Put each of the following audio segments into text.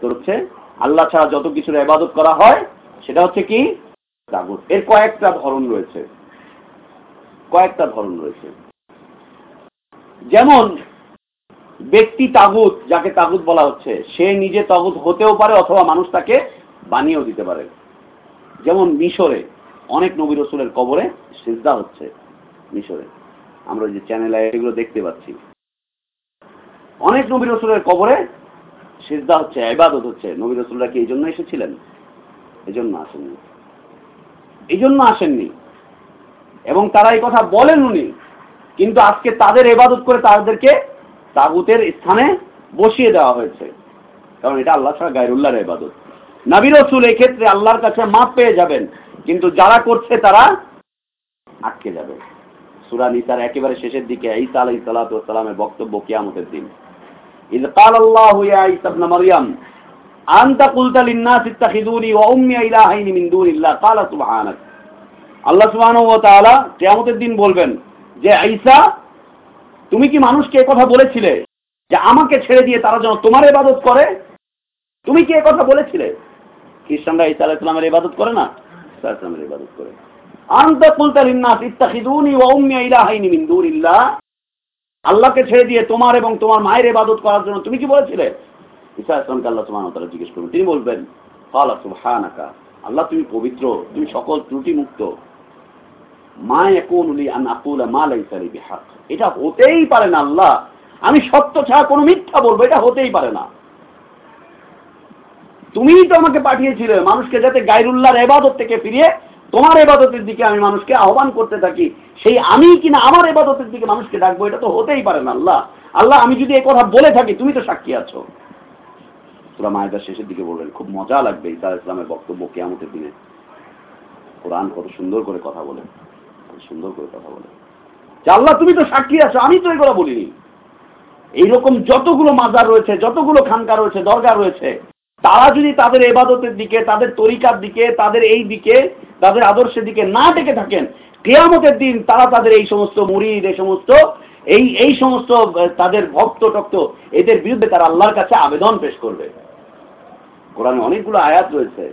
তোর হচ্ছে আল্লাহ ছাড়া যত কিছুর এবাদত করা হয়, সেটা হচ্ছে কি? তাগুত। এর কয়েকটা ধরন রয়েছে। কয়েকটা ধরন রয়েছে। যেমন, ব্যক্তি তাগুত, যাকে তাগুত বলা হচ্ছে, সে নিজে তাগুত হতেও পারে অথবা মানুষ তাকে বানিয়েও দিতে পারে। যেমন মিশরে, অনেক নবী রসুলের কবরে সিজদা হচ্ছে মিশরে। আমরা যে চ্যানেলে এগুলো দেখতে পাচ্ছি। অনেক নবী রসুলের কবরে সিজদা হচ্ছে এবাদত হচ্ছে। নবী রসুলরা কি এই জন্য এসেছিলেন? এই জন্য আসেননি। এই জন্য আসেননি। এবং তারা এই কথা বলেন উনি। কিন্তু আজকে তাদের এবাদত করে তাদেরকে তাগুতের স্থানে বসিয়ে দেওয়া হয়েছে। কারণ এটা আল্লাহ ছাড়া গায়রুল্লাহর এবাদত নাবির রসুল এক্ষেত্রে আল্লাহর কাছে মাপ পেয়ে যাবেন। কিন্তু যারা করছে তারা আটকে যাবে। সুরা নিসার একেবারে শেষের দিকে ঈসা আলাই সালাতামের বক্তব্য কিয়ামতের দিন। إذ قال الله يا عيسى ابن مريم أنت قلت للناس اتخذوني وأمي إلهين من دون الله قال سبحانك আল্লাহ সুবহানাহু ওয়া তাআলা কিয়ামতের দিন বলবেন যে ঈসা তুমি কি মানুষকে কথা বলেছিলে যে আমাকে ছেড়ে দিয়ে তারা যেন তোমার ইবাদত করে তুমি কি কথা বলেছিলে খ্রিস্টানরা ঈসা আলাইহিস সালামের ইবাদত করে না ঈসা আলাইহিস সালামের ইবাদত করে আনতা কুলতা লিন-নাস ইত্তাখিদুনি ওয়া উম্মি ইলাহাইনি মিন দুনিল্লাহ আল্লাহকে ছেড়ে দিয়ে তোমার এবং তোমার মায়ের ইবাদত করার জন্য তুমি কি বলেছিলে? ঈসা আসলামকে আল্লাহ ওয়া তাআলা জিজ্ঞেস করবেন তিনি বলবেন সুবহানাকা, আল্লাহ তুমি পবিত্র, তুমি সকল ত্রুটি মুক্ত মা এটা হতেই পারে না আল্লাহ। আমি সত্য ছাড়া কোনো মিথ্যা বলব, এটা হতেই পারে না। তুমিই তো আমাকে পাঠিয়েছিলে মানুষকে যাতে গায়রুল্লাহর এবাদত থেকে ফিরিয়ে তোমার এবাদতের দিকে আমি মানুষকে আহ্বান করতে থাকি, সেই আমি কিনা আমার এবাদতের দিকে মানুষকে ডাকবো, এটা তো হতেই পারে না, আল্লাহ। আল্লাহ, আমি যদি কথা বলে থাকি, তুমি তো সাক্ষী আছো। সুরা মায়েদার শেষের দিকে বলবেন খুব মজা লাগবে ইসা ইসলামের বক্তব্য কেয়ামতের দিনে। কোরআন কত সুন্দর করে কথা বলে সুন্দর করে কথা বলে। যে আল্লাহ, তুমি তো সাক্ষী আছো, আমি তো এগুলো বলিনি। এইরকম যতগুলো মাজার রয়েছে, যতগুলো খানকা রয়েছে, দরগা রয়েছে তারা যদি তাদের এবাদতের দিকে, তাদের তরিকার দিকে, তাদের এই দিকে, তাদের আদর্শের দিকে না ডেকে থাকেন, কেয়ামতের দিন তারা তাদের এই সমস্ত মুরিদ, এই সমস্ত, এই এই সমস্ত তাদের ভক্ত টক্ত, এদের বিরুদ্ধে তারা আল্লাহর কাছে আবেদন পেশ করবে। কোরআনে অনেকগুলো আয়াত রয়েছে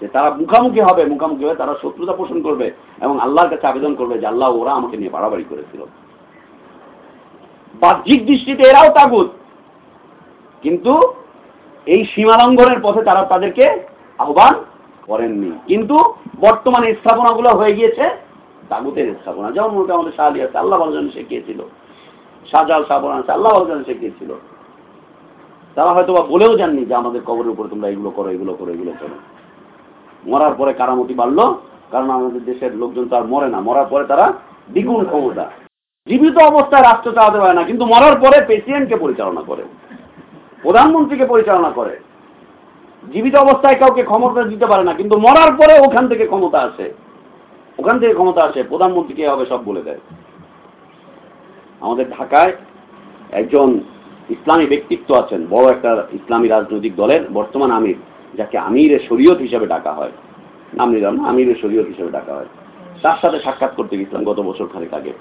যে তারা মুখামুখি হবে, মুখামুখি হয়ে তারা শত্রুতা পোষণ করবে এবং আল্লাহর কাছে আবেদন করবে যে আল্লাহ ওরা আমাকে নিয়ে বাড়াবাড়ি করেছিল। বাহ্যিক দৃষ্টিতে এরাও তাগুত। কিন্তু এই সীমালঙ্ঘনের পথে তারা তাদেরকে আহ্বান করেননি। কিন্তু বর্তমানে স্থাপনাগুলো হয়ে গিয়েছে, তাগুতের স্থাপনা। যেমন মোটা আমাদের শাহ আছে, আল্লাহ ভালোজন শিখিয়েছিল শাহজাল শাহবান আছে, আল্লাহ ভালোজন শিখিয়েছিল তারা হয়তো বা বলেও জাননি যে আমাদের কবরের উপরে তোমরা এগুলো করো এগুলো করো এগুলো করো। মরার পরে কারামতি বাড়লো, কারণ আমাদের দেশের লোকজন তো আর মরে না। মরার পরে তারা দ্বিগুণ ক্ষমতা। জীবিত অবস্থায় রাষ্ট্র চালাতে পারে না, কিন্তু মরার পরে প্রেসিডেন্টকে পরিচালনা করে। প্রধানমন্ত্রীকে পরিচালনা করে। জীবিত অবস্থায় কাউকে ক্ষমতা দিতে পারে না, কিন্তু মরার পরে ওখান থেকে ক্ষমতা আসে। ওখান থেকে ক্ষমতা আসে, প্রধানমন্ত্রীকে হবে সব বলে দেয়। আমাদের ঢাকায় একজন ইসলামী ব্যক্তিত্ব আছেন, বড় একটা ইসলামী রাজনৈতিক দলের বর্তমান আমির, যাকে আমিরের শরীয়ত হিসেবে ডাকা হয়। নাম নিলাম না আমিরের শরীয়ত হিসেবে ডাকা হয়। তার সাথে সাক্ষাৎ করতে গেছিলাম গত বছর খানেক আগে।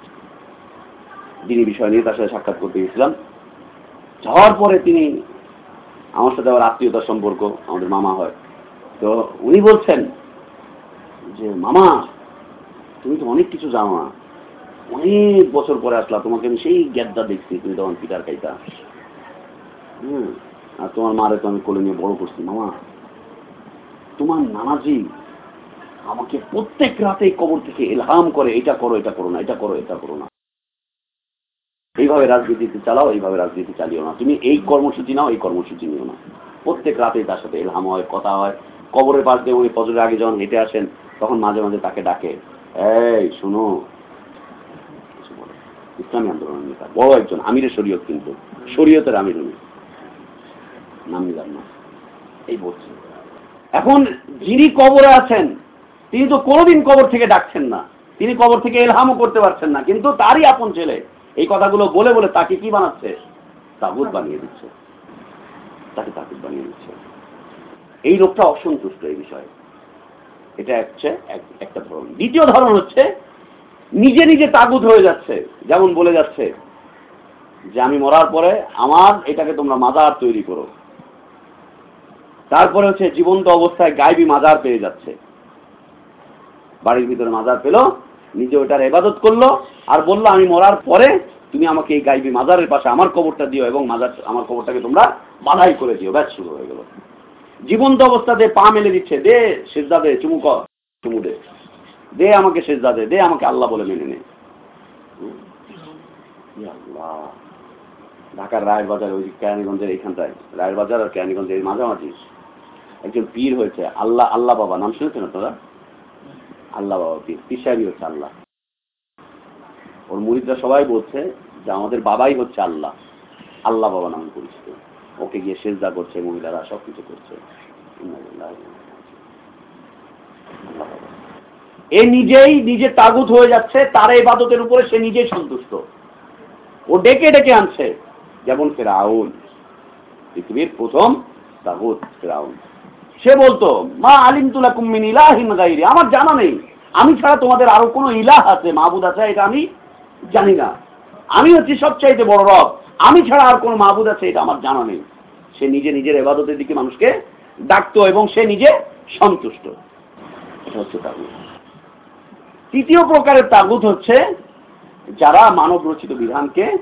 যিনি বিষয় নিয়ে তার সাথে সাক্ষাৎ করতে গেছিলাম। যাওয়ার পরে তিনি আমার সাথে আবার আত্মীয়তার সম্পর্ক, আমাদের মামা হয়। তো উনি বলছেন যে, মামা, তুমি তো অনেক কিছু জানো না। অনেক বছর পরে আসলা তোমাকে আমি সেই গ্যাদ্দা দেখছি, তুমি তখন পিটার খাইতা। হুম, আর তোমার মারে তো আমি কোলে নিয়ে বড় করছি। মামা, তোমার নানাজি আমাকে প্রত্যেক রাতে কবর থেকে এলহাম করে, এটা করো এটা করো না, এটা করো এটা করো না। এইভাবে রাজনীতিতে চালাও, এইভাবে রাজনীতি চালিও না। তুমি এই কর্মসূচি নাও, এই কর্মসূচি নিও না। প্রত্যেক রাতেই তার সাথে এলহাম হয়, কথা হয়। কবরের পাশ দিয়ে উনি ফজরের আগে যখন হেঁটে আসেন, তখন মাঝে মাঝে তাকে ডাকে, এই, শুনো। ইসলামী আন্দোলনের নেতা, বড় একজন, আমিরের শরীয়ত কিন্তু। শরীয়তের আমির উনি। নাম নিলাম না। এই বলছি। এখন যিনি কবরে আছেন, তিনি তো কোনোদিন কবর থেকে ডাকছেন না। তিনি কবর থেকে এলহামও করতে পারছেন না, কিন্তু তারই আপন ছেলে। এই কথাগুলো বলে বলে তাকে কি বানাচ্ছে? তাগুত বানিয়ে দিচ্ছে। তাকে তাগুত বানিয়ে দিচ্ছে। এই লোকটা অসন্তুষ্ট এই বিষয়ে। এটা হচ্ছে একটা ধরন। দ্বিতীয় ধরন হচ্ছে, নিজে নিজে তাগুত হয়ে যাচ্ছে। যেমন বলে যাচ্ছে যে, আমি মরার পরে আমার এটাকে তোমরা মাদার তৈরি করো। তারপরে হচ্ছে জীবন্ত অবস্থায় গাইবি মাজার পেয়ে যাচ্ছে। বাড়ির ভিতরে মাজার পেল নিজে ওটার এবাদত করল আর বলল, আমি মরার পরে তুমি আমাকে এই গাইবি মাজারের পাশে আমার কবরটা দিও এবং মাজার, আমার কবরটাকে তোমরা বাধাই করে দিও। ব্যাস, শুরু হয়ে গেল। জীবন্ত অবস্থাতে পা মেলে দিচ্ছে, দে সেজদা দে, চুমু কর চুমু দে। দে আমাকে সেজদা দে দে আমাকে আল্লাহ বলে মেনে নে। ঢাকার রায়ের বাজার ওই কেরানীগঞ্জের এইখানটায় রায়ের বাজার আর কেরানীগঞ্জের মাঝামাঝি, একজন পীর হয়েছে, আল্লাহ আল্লাহ বাবা, নাম শুনেছেন আপনারা? আল্লাহ বাবা পীর পীর হচ্ছে আল্লাহ। ওর মুরিদরা সবাই বলছে যে আমাদের বাবাই হচ্ছে আল্লাহ। আল্লাহ বাবা নামে পরিচিত। ওকে গিয়ে সেজদা করছে, মহিলারা সব কিছু করছে এ নিজেই নিজে তাগুত হয়ে যাচ্ছে, তার ইবাদতের উপরে সে নিজেই সন্তুষ্ট। ও ডেকে ডেকে আনছে, যেমন ফেরাউন। পৃথিবীর প্রথম তাগুত ফেরাউন। সে বলতো, মা আলিম তুলা কুম্মিন ইলাহিন গাইরি। আমার জানা নেই। আমি ছাড়া তোমাদের আরও কোনো ইলাহ আছে? মাহবুদ আছে? এটা আমি জানি না। আমি হচ্ছি সবচাইতে বড় রব। আমি ছাড়া আর কোনো মাহবুদ আছে? এটা আমার জানা নেই। সে নিজে নিজের এবাদতের দিকে মানুষকে ডাকতো এবং সে নিজে সন্তুষ্ট। এটা হচ্ছে তৃতীয় প্রকারের তাগুত হচ্ছে যারা মানব রচিত বিধানকে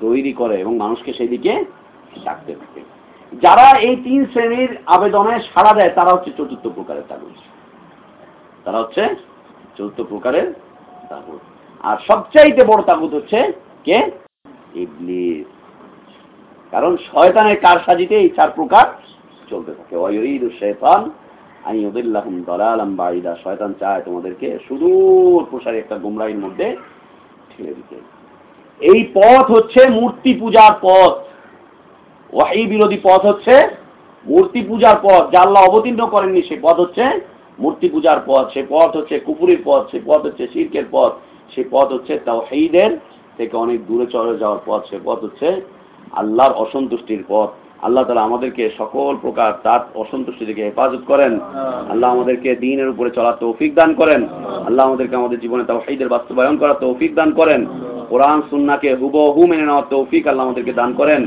তৈরি করে এবং মানুষকে সেই দিকে ডাকতে থাকে। যারা এই তিন শ্রেণির আবেদনে সাড়া দেয়, তারা হচ্ছে চতুর্থ প্রকারের তাগুত তারা হচ্ছে চতুর্থ প্রকারের তাগুত আর সবচাইতে বড় তাগুত হচ্ছে কে? ইবলিস। কারণ শয়তানের কার সাজিতে এই চার প্রকার চলতে থাকে। ওয়ুরিদু শয়তান আই ইউদিল্লাহুম দালালাম বাঈদা। শয়তান চায় তোমাদেরকে সুদূর প্রসারী একটা গুমরাহির মধ্যে ঠেলে দিতে। এই পথ হচ্ছে মূর্তি পূজার পথ। ওয়াহি বিরোধী পথ হচ্ছে মূর্তি পূজার পথ যা আল্লাহ অবতীর্ণ করেননি সে পথ হচ্ছে মূর্তি পূজার পথ সে পথ হচ্ছে কুপুরের পথ সে পথ হচ্ছে শিরকের পথ সে পথ হচ্ছে তাওহীদের থেকে অনেক দূরে চলে যাওয়ার পথ সে পথ হচ্ছে আল্লাহর অসন্তুষ্টির পথ। আল্লাহ তালা আমাদেরকে সকল প্রকার তার অসন্তুষ্টি থেকে হেফাজত করেন। আল্লাহ আমাদেরকে দিনের উপরে চলার তৌফিক দান করেন। আল্লাহ আমাদেরকে আমাদের জীবনে তাওহীদের বাস্তবায়ন করার তৌফিক দান করেন। কোরআন সুন্নাহকে হুবহু মেনে নেওয়ার তৌফিক আল্লাহ আমাদেরকে দান করেন।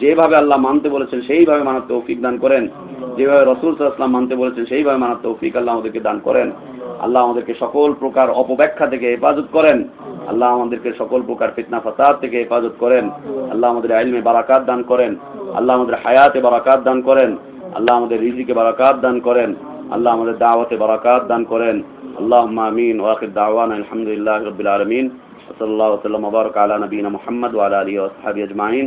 যেভাবে আল্লাহ মানতে বলেছেন, সেইভাবে মানার তৌফিক দান করেন। যেভাবে রসুল সাল্লাহাম মানতে বলেছেন, সেইভাবে মানার তৌফিক আল্লাহ আমাদেরকে দান করেন। আল্লাহ আমাদেরকে সকল প্রকার অপব্যাখ্যা থেকে হেফাজত করেন। আল্লাহ আমাদেরকে সকল প্রকার ফিতনা ফাসাদ থেকে হেফাজত করেন। আল্লাহ আমাদের আইলমে বারাকাত দান করেন। আল্লাহ আমাদের হায়াতে বারাকাত দান করেন। আল্লাহ আমাদের রিজিকে বারাকাত দান করেন। আল্লাহ আমাদের দাওয়াতে বারাকাত দান করেন। আল্লাহ আমিন ওয়াকির দাওয়ান আলহামদুলিল্লাহ রবিল আলমিন। সাল্লাহ সাল্লাম মুবারক আলা নবীন মোহাম্মদ ওয়ালা আলী ওসহাবি আজমাইন।